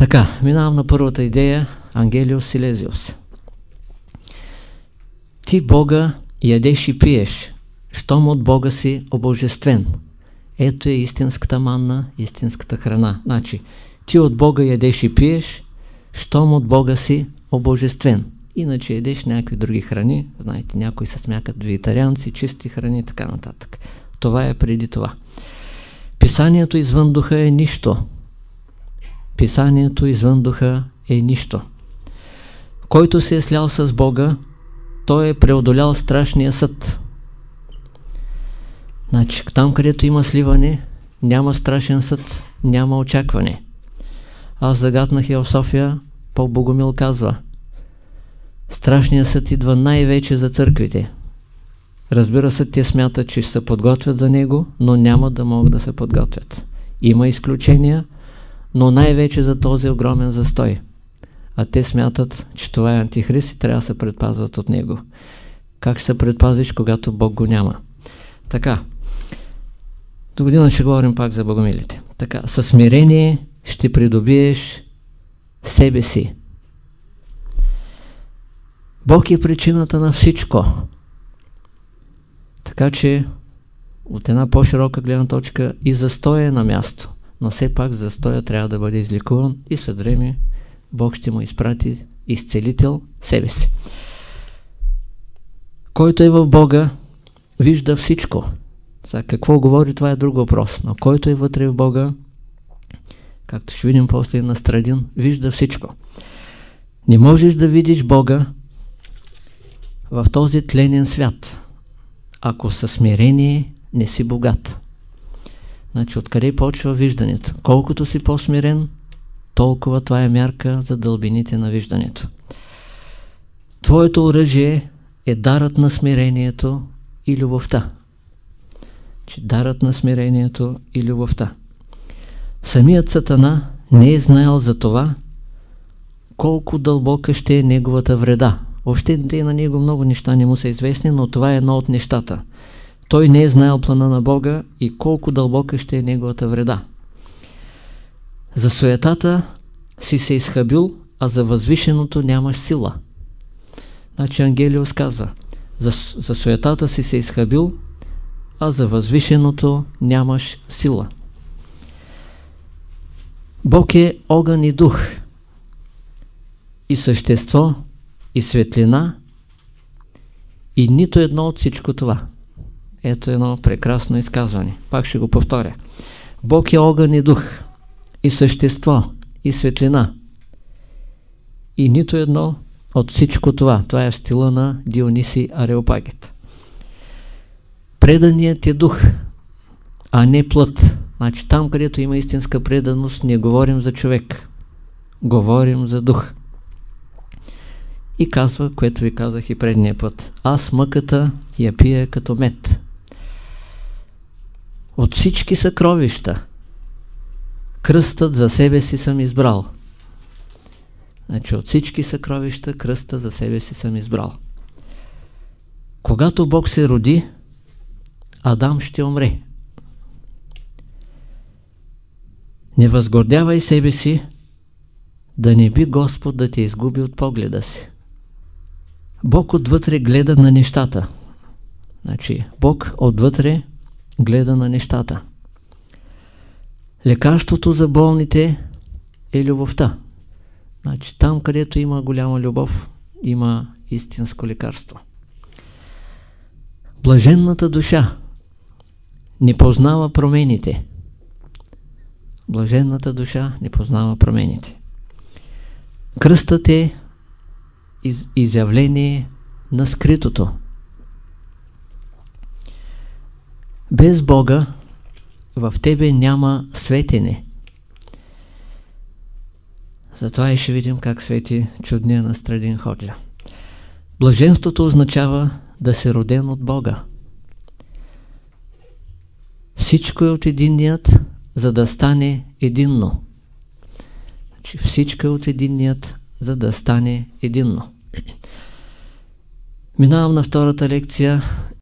Така, минавам на първата идея, Ангелиос Силезиус. Ти Бога ядеш и пиеш, щом от Бога си обожествен. Ето е истинската манна, истинската храна. Значи, ти от Бога ядеш и пиеш, щом от Бога си обожествен. Иначе едеш някакви други храни, знаете, някои се смякат вегетарианци, чисти храни и така нататък. Това е преди това. Писанието извън духа е нищо. Писанието извън духа е нищо. Който се е слял с Бога, той е преодолял страшния съд. Значи, там където има сливане, няма страшен съд, няма очакване. Аз загаднах и в София, по-богомил казва, страшният съд идва най-вече за църквите. Разбира се, те смятат, че се подготвят за него, но няма да могат да се подготвят. Има изключения, но най-вече за този огромен застой. А те смятат, че това е антихрист и трябва да се предпазват от него. Как ще се предпазиш, когато Бог го няма? Така. До година ще говорим пак за богомилите. Така, със смирение ще придобиеш себе си. Бог е причината на всичко. Така че от една по-широка гледна точка и застоя е на място. Но все пак застоя трябва да бъде изликуван и след време Бог ще му изпрати изцелител себе си. Който е в Бога, вижда всичко. За какво говори, това е друг въпрос. Но който е вътре в Бога, както ще видим после на Страдин, вижда всичко. Не можеш да видиш Бога в този тленен свят, ако със смирение не си богат. Значи откъде почва виждането? Колкото си по-смирен, толкова това е мярка за дълбините на виждането. Твоето оръжие е дарът на смирението и любовта. Че дарът на смирението и любовта. Самият Сатана не е знаел за това, колко дълбока ще е неговата вреда. Въобще на него много неща не му са известни, но това е едно от нещата. Той не е знаел плана на Бога и колко дълбока ще е неговата вреда. За суетата си се изхабил, а за възвишеното нямаш сила. Значи Ангелиус казва, за, за суетата си се изхабил, а за възвишеното нямаш сила. Бог е огън и дух, и същество, и светлина, и нито едно от всичко това. Ето едно прекрасно изказване. Пак ще го повторя. Бог е огън и дух, и същество, и светлина. И нито едно от всичко това. Това е в стила на Диониси Ареопагит. Преданият е дух, а не плът. Значи там, където има истинска преданост, не говорим за човек. Говорим за дух. И казва, което ви казах и предния път. Аз мъката я пия като мед. От всички съкровища кръстът за себе си съм избрал. Значи от всички съкровища кръста за себе си съм избрал. Когато Бог се роди, Адам ще умре. Не възгордявай себе си, да не би Господ да те изгуби от погледа си. Бог отвътре гледа на нещата. Значи, Бог отвътре гледа на нещата. Лекарството за болните е любовта. Значи, там, където има голяма любов, има истинско лекарство. Блаженната душа не познава промените. Блаженната душа не познава промените. Кръстът е из, изявление на скритото. Без Бога в тебе няма светене. Затова и ще видим как свети чудния на Страдин Ходжа. Блаженството означава да се роден от Бога. Всичко е от единният, за да стане единно. Значи всичко е от единният, за да стане единно. Минавам на втората лекция